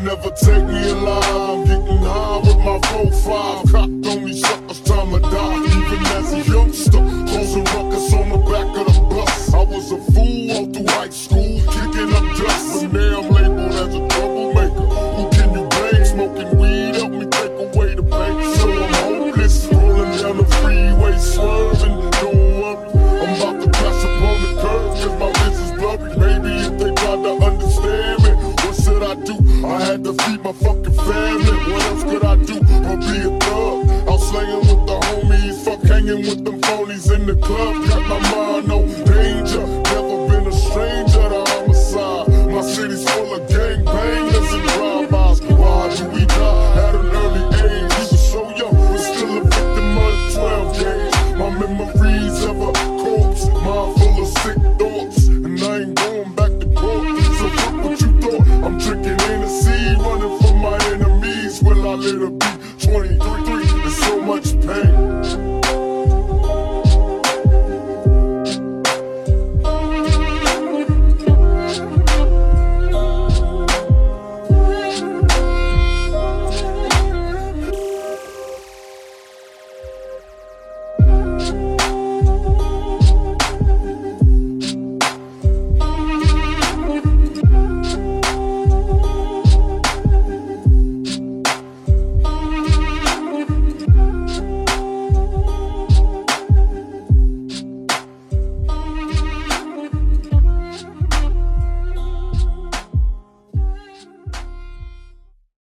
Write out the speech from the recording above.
would never take me alive. Getting high with my profile. Cocked on these suckers, time to die. Even as a youngster. fucking family. What else could I do but be a thug? Out slaying with the homies, fuck hanging with them phonies in the club. Got my mind no danger, never been a stranger to homicide. My city's full of gang gangbangers and drive-bys. Why do we die at an early age? we were so young, but still a victim of 12 gauge. My memories ever much pain.